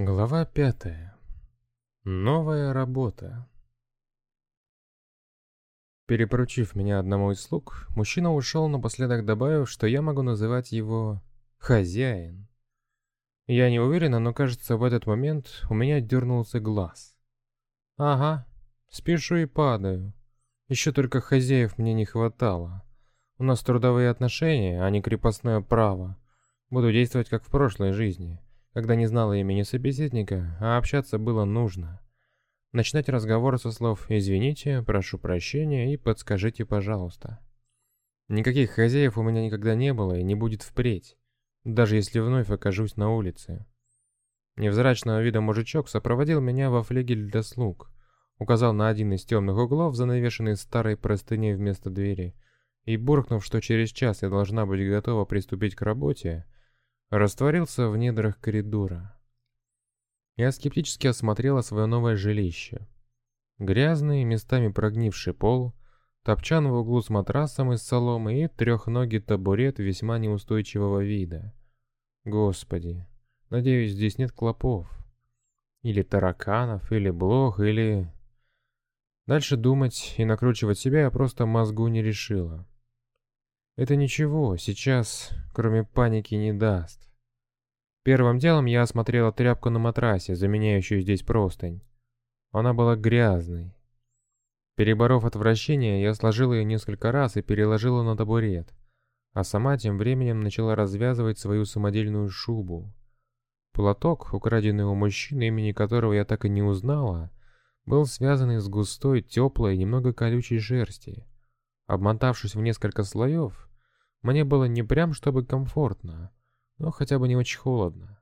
Глава пятая. Новая работа. Перепоручив меня одному из слуг, мужчина ушел, напоследок добавив, что я могу называть его «хозяин». Я не уверена, но кажется, в этот момент у меня дернулся глаз. Ага, спешу и падаю. Еще только хозяев мне не хватало. У нас трудовые отношения, а не крепостное право. Буду действовать как в прошлой жизни когда не знала имени собеседника, а общаться было нужно. Начинать разговор со слов «извините», «прошу прощения» и «подскажите, пожалуйста». Никаких хозяев у меня никогда не было и не будет впредь, даже если вновь окажусь на улице. Невзрачного вида мужичок сопроводил меня во флигель для слуг, указал на один из темных углов, занавешенный старой простыней вместо двери, и, буркнув, что через час я должна быть готова приступить к работе, растворился в недрах коридора. Я скептически осмотрела свое новое жилище. Грязный, местами прогнивший пол, топчан в углу с матрасом из соломы и трехногий табурет весьма неустойчивого вида. Господи, надеюсь, здесь нет клопов. Или тараканов, или блох, или... Дальше думать и накручивать себя я просто мозгу не решила. Это ничего, сейчас, кроме паники, не даст. Первым делом я осмотрела тряпку на матрасе, заменяющую здесь простынь. Она была грязной. Переборов отвращение, я сложила ее несколько раз и переложила на табурет, а сама тем временем начала развязывать свою самодельную шубу. Платок, украденный у мужчины, имени которого я так и не узнала, был связан из густой, теплой, немного колючей шерсти. Обмотавшись в несколько слоев, мне было не прям чтобы комфортно, но хотя бы не очень холодно.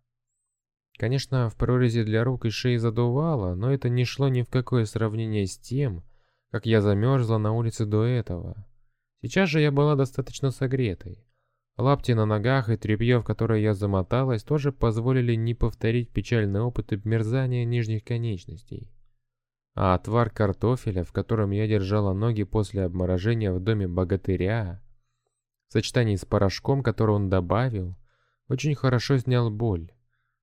Конечно, в прорези для рук и шеи задувало, но это не шло ни в какое сравнение с тем, как я замерзла на улице до этого. Сейчас же я была достаточно согретой. Лапти на ногах и тряпье, в которое я замоталась, тоже позволили не повторить печальный опыт обмерзания нижних конечностей. А отвар картофеля, в котором я держала ноги после обморожения в доме богатыря, в сочетании с порошком, который он добавил, очень хорошо снял боль,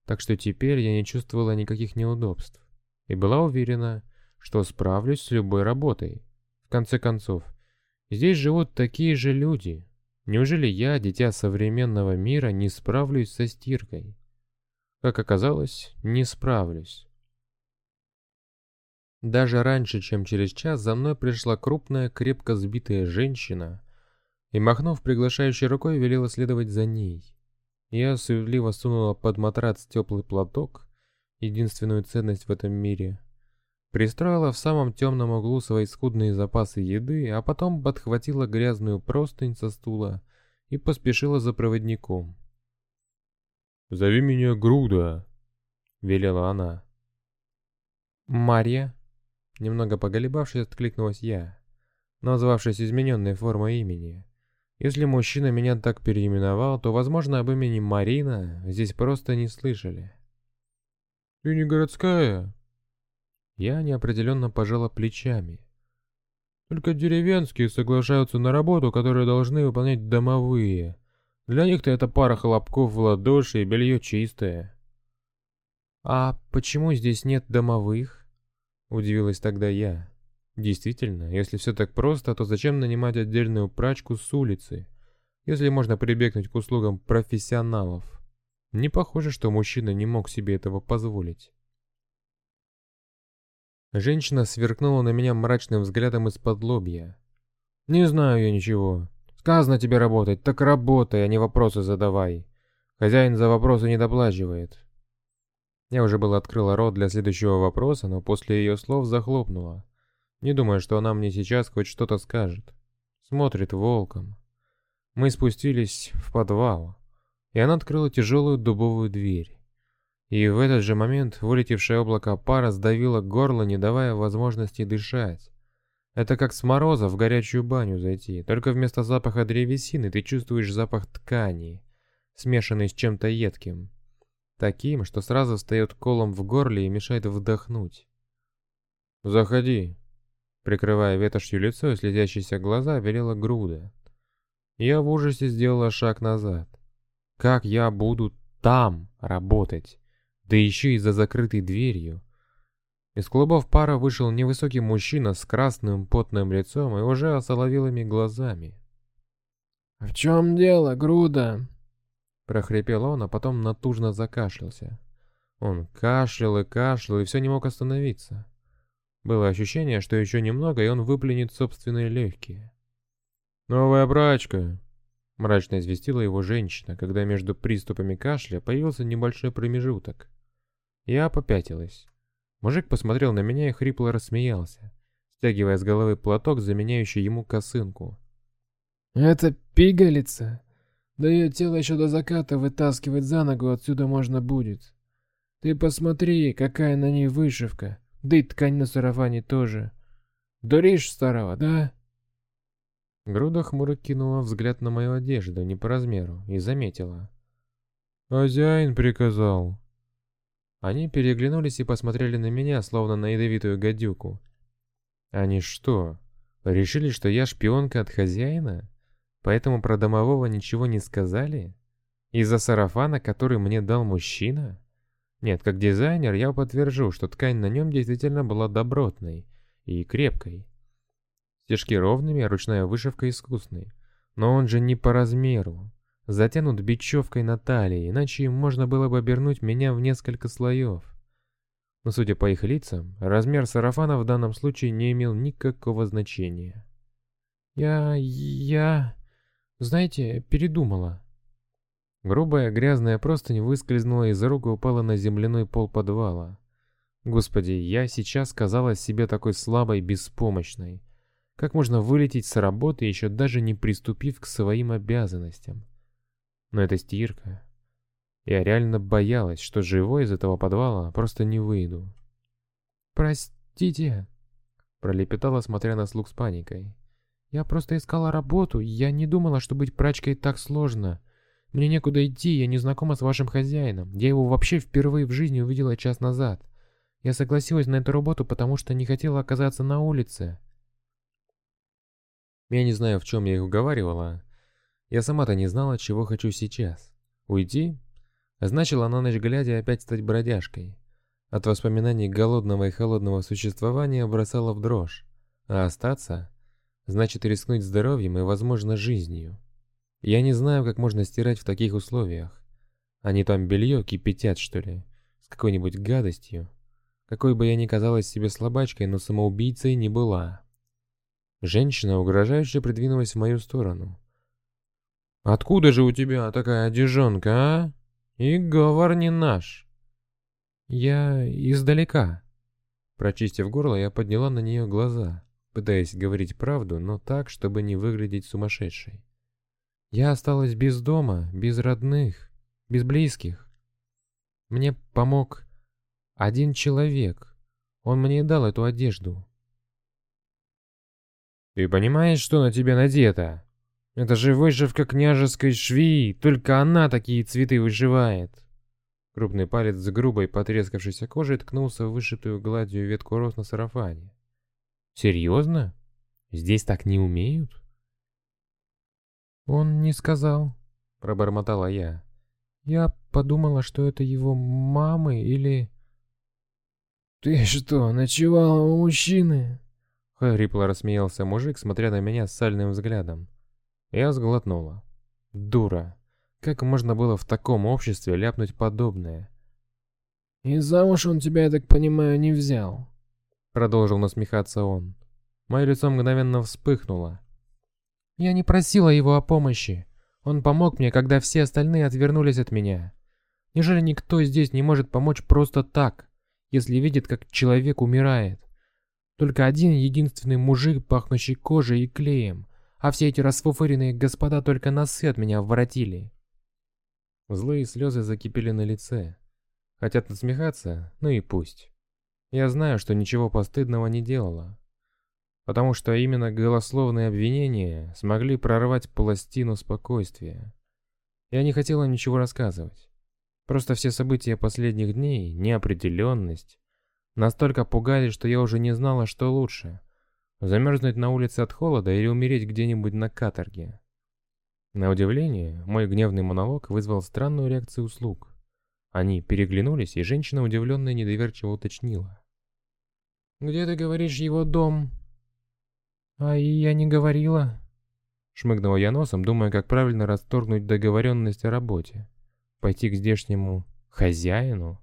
так что теперь я не чувствовала никаких неудобств и была уверена, что справлюсь с любой работой. В конце концов, здесь живут такие же люди. Неужели я, дитя современного мира, не справлюсь со стиркой? Как оказалось, не справлюсь. Даже раньше, чем через час, за мной пришла крупная, крепко сбитая женщина и, махнув приглашающей рукой, велела следовать за ней. Я суетливо сунула под матрац теплый платок, единственную ценность в этом мире, пристроила в самом темном углу свои скудные запасы еды, а потом подхватила грязную простынь со стула и поспешила за проводником. «Зови меня Груда», — велела она. «Марья?» Немного поголебавшись, откликнулась я, назвавшись измененной формой имени. Если мужчина меня так переименовал, то, возможно, об имени Марина здесь просто не слышали. «Ты не городская?» Я неопределенно пожала плечами. «Только деревенские соглашаются на работу, которую должны выполнять домовые. Для них-то это пара хлопков в ладоши и белье чистое». «А почему здесь нет домовых?» Удивилась тогда я. Действительно, если все так просто, то зачем нанимать отдельную прачку с улицы, если можно прибегнуть к услугам профессионалов? Не похоже, что мужчина не мог себе этого позволить. Женщина сверкнула на меня мрачным взглядом из-под лобья. «Не знаю я ничего. Сказано тебе работать, так работай, а не вопросы задавай. Хозяин за вопросы не доплачивает». Я уже было открыла рот для следующего вопроса, но после ее слов захлопнула. Не думаю, что она мне сейчас хоть что-то скажет. Смотрит волком. Мы спустились в подвал, и она открыла тяжелую дубовую дверь. И в этот же момент вылетевшее облако пара сдавило горло, не давая возможности дышать. Это как с мороза в горячую баню зайти, только вместо запаха древесины ты чувствуешь запах ткани, смешанный с чем-то едким. Таким, что сразу встает колом в горле и мешает вдохнуть. «Заходи», Прикрывая ветошью лицо и слезящиеся глаза, велела груда. Я в ужасе сделала шаг назад. Как я буду там работать? да еще и за закрытой дверью. Из клубов пара вышел невысокий мужчина с красным потным лицом и уже осоловелыми глазами. «В чем дело, Груда?» Прохрипел он, а потом натужно закашлялся. Он кашлял и кашлял, и все не мог остановиться. Было ощущение, что еще немного, и он выплюнет собственные легкие. «Новая брачка!» — мрачно известила его женщина, когда между приступами кашля появился небольшой промежуток. Я попятилась. Мужик посмотрел на меня и хрипло рассмеялся, стягивая с головы платок, заменяющий ему косынку. «Это пигалица? Да ее тело еще до заката вытаскивать за ногу отсюда можно будет. Ты посмотри, какая на ней вышивка, да и ткань на сарафане тоже. Дуришь старого, да?» Груда хмуро кинула взгляд на мою одежду, не по размеру, и заметила. «Хозяин приказал». Они переглянулись и посмотрели на меня, словно на ядовитую гадюку. Они что, решили, что я шпионка от хозяина? Поэтому про домового ничего не сказали? Из-за сарафана, который мне дал мужчина? Нет, как дизайнер я подтвержу, что ткань на нем действительно была добротной и крепкой. Стежки ровными, а ручная вышивка искусной. Но он же не по размеру. Затянут бечевкой на талии, иначе им можно было бы обернуть меня в несколько слоев. Но судя по их лицам, размер сарафана в данном случае не имел никакого значения. «Я... я... знаете, передумала». Грубая грязная простынь выскользнула из рук и упала на земляной пол подвала. Господи, я сейчас казалась себе такой слабой, беспомощной. Как можно вылететь с работы, еще даже не приступив к своим обязанностям? Но это стирка. Я реально боялась, что живой из этого подвала просто не выйду. «Простите», — пролепетала, смотря на слуг с паникой. «Я просто искала работу, я не думала, что быть прачкой так сложно. Мне некуда идти, я не знакома с вашим хозяином. Я его вообще впервые в жизни увидела час назад. Я согласилась на эту работу, потому что не хотела оказаться на улице». Я не знаю, в чем я их уговаривала. Я сама-то не знала, чего хочу сейчас. Уйти? Значило на ночь глядя опять стать бродяжкой. От воспоминаний голодного и холодного существования бросала в дрожь. А остаться? Значит рискнуть здоровьем и, возможно, жизнью. Я не знаю, как можно стирать в таких условиях. Они там белье кипятят, что ли? С какой-нибудь гадостью? Какой бы я ни казалась себе слабачкой, но самоубийцей не была. Женщина угрожающе придвинулась в мою сторону. «Откуда же у тебя такая одежонка, а? И говор не наш». «Я издалека». Прочистив горло, я подняла на нее глаза, пытаясь говорить правду, но так, чтобы не выглядеть сумасшедшей. «Я осталась без дома, без родных, без близких. Мне помог один человек. Он мне дал эту одежду. Ты понимаешь, что на тебе надето? Это же вышивка княжеской швеи, только она такие цветы вышивает. Крупный палец с грубой потрескавшейся кожей ткнулся в вышитую гладью ветку роз на сарафане. Серьезно? Здесь так не умеют? Он не сказал, пробормотала я. Я подумала, что это его мамы или... Ты что, ночевала у мужчины? Хрипло рассмеялся мужик, смотря на меня с сальным взглядом. Я сглотнула. Дура. Как можно было в таком обществе ляпнуть подобное? «И замуж он тебя, я так понимаю, не взял?» Продолжил насмехаться он. Мое лицо мгновенно вспыхнуло. «Я не просила его о помощи. Он помог мне, когда все остальные отвернулись от меня. Неужели никто здесь не может помочь просто так, если видит, как человек умирает? Только один единственный мужик, пахнущий кожей и клеем, а все эти расфуфыренные господа только носы от меня воротили. Злые слезы закипели на лице. Хотят насмехаться? Ну и пусть. Я знаю, что ничего постыдного не делала. Потому что именно голословные обвинения смогли прорвать пластину спокойствия. Я не хотела ничего рассказывать. Просто все события последних дней, неопределенность, Настолько пугали, что я уже не знала, что лучше. Замерзнуть на улице от холода или умереть где-нибудь на каторге. На удивление, мой гневный монолог вызвал странную реакцию слуг. Они переглянулись, и женщина удивленно и недоверчиво уточнила. «Где ты говоришь его дом?» «А я не говорила». Шмыгнула я носом, думая, как правильно расторгнуть договоренность о работе. Пойти к здешнему хозяину?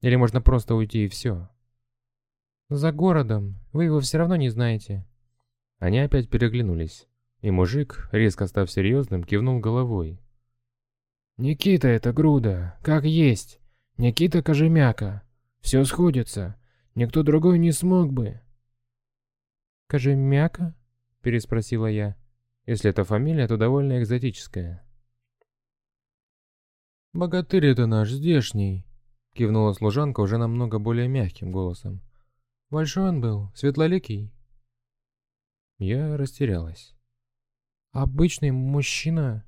Или можно просто уйти и все? «За городом. Вы его все равно не знаете». Они опять переглянулись, и мужик, резко став серьезным, кивнул головой. «Никита это груда, как есть. Никита Кожемяка. Все сходится. Никто другой не смог бы». «Кожемяка?» — переспросила я. Если это фамилия, то довольно экзотическая. «Богатырь это наш, здешний», — кивнула служанка уже намного более мягким голосом. Большой он был, светлоликий. Я растерялась. Обычный мужчина?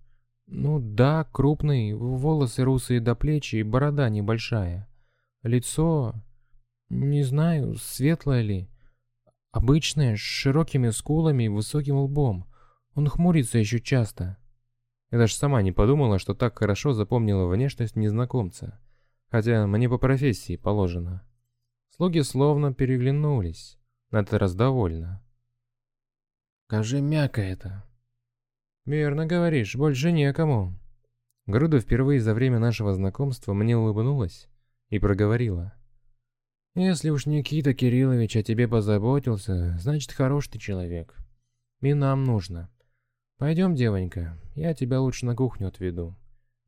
Ну да, крупный, волосы русые до плеч и борода небольшая. Лицо... Не знаю, светлое ли. Обычное, с широкими скулами и высоким лбом. Он хмурится еще часто. Я даже сама не подумала, что так хорошо запомнила внешность незнакомца. Хотя мне по профессии положено. Слуги словно переглянулись, на этот раз довольно. «Скажи мяко это». «Верно говоришь, больше некому». Груда впервые за время нашего знакомства мне улыбнулась и проговорила. «Если уж Никита Кириллович о тебе позаботился, значит, хорош ты человек. И нам нужно. Пойдем, девонька, я тебя лучше на кухню отведу.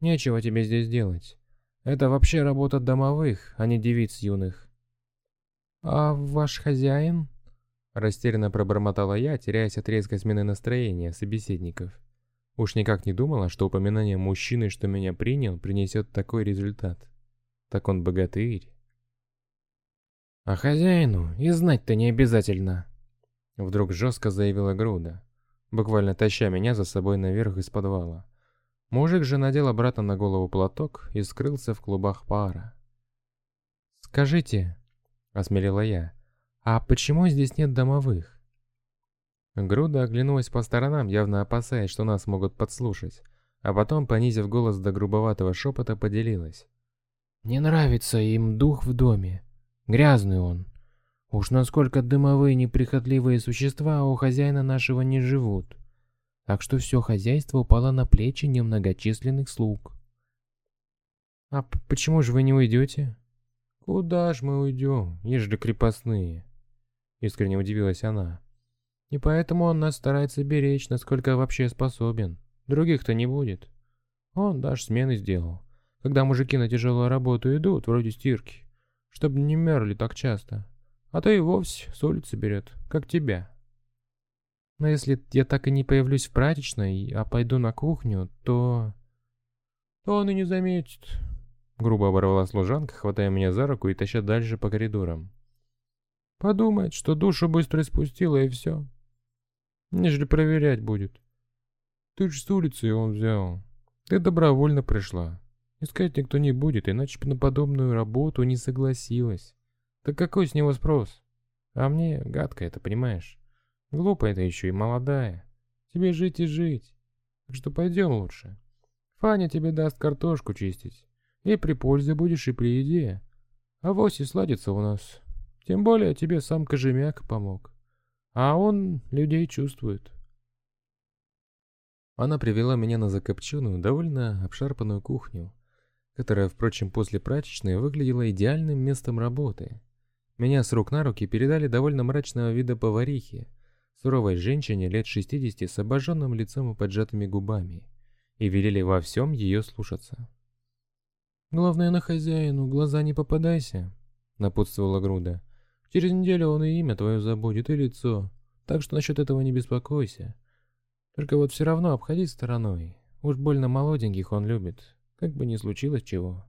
Нечего тебе здесь делать. Это вообще работа домовых, а не девиц юных. «А ваш хозяин?» Растерянно пробормотала я, теряясь от резкой смены настроения собеседников. Уж никак не думала, что упоминание мужчины, что меня принял, принесет такой результат. Так он богатырь. «А хозяину и знать-то не обязательно», — вдруг жестко заявила Груда, буквально таща меня за собой наверх из подвала. Мужик же надел обратно на голову платок и скрылся в клубах пара. «Скажите», Осмелела я. «А почему здесь нет домовых?» Груда оглянулась по сторонам, явно опасаясь, что нас могут подслушать, а потом, понизив голос до грубоватого шепота, поделилась. «Не нравится им дух в доме. Грязный он. Уж насколько дымовые неприхотливые существа у хозяина нашего не живут. Так что все хозяйство упало на плечи немногочисленных слуг». «А почему же вы не уйдете?» «Куда ж мы уйдем, ежели крепостные?» Искренне удивилась она. «И поэтому он нас старается беречь, насколько вообще способен. Других-то не будет. Он даже смены сделал, когда мужики на тяжелую работу идут, вроде стирки, чтобы не мерли так часто. А то и вовсе с улицы берет, как тебя». Но если я так и не появлюсь в прачечной, а пойду на кухню, то... То он и не заметит. Грубо оборвала служанка, хватая меня за руку и таща дальше по коридорам. Подумает, что душу быстро спустила и все. Нежели проверять будет. Ты ж с улицы он взял. Ты добровольно пришла. Искать никто не будет, иначе бы на подобную работу не согласилась. Так какой с него спрос? А мне гадко это, понимаешь? Глупо это еще и молодая. Тебе жить и жить. Так что пойдем лучше. Фаня тебе даст картошку чистить. И при пользе будешь, и при еде. А вось и сладится у нас. Тем более тебе сам Кожемяк помог. А он людей чувствует. Она привела меня на закопченную, довольно обшарпанную кухню, которая, впрочем, после прачечной выглядела идеальным местом работы. Меня с рук на руки передали довольно мрачного вида поварихи, суровой женщине лет 60 с обожженным лицом и поджатыми губами, и велели во всем ее слушаться. «Главное, на хозяину глаза не попадайся», — напутствовала Груда. «Через неделю он и имя твое забудет, и лицо, так что насчет этого не беспокойся. Только вот все равно обходи стороной. Уж больно молоденьких он любит, как бы ни случилось чего.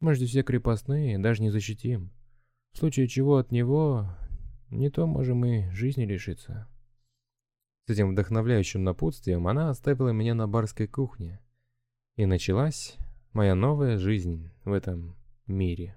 Мы же все крепостные, даже не защитим. В случае чего от него, не то можем и жизни лишиться». С этим вдохновляющим напутствием она оставила меня на барской кухне. И началась моя новая жизнь в этом мире.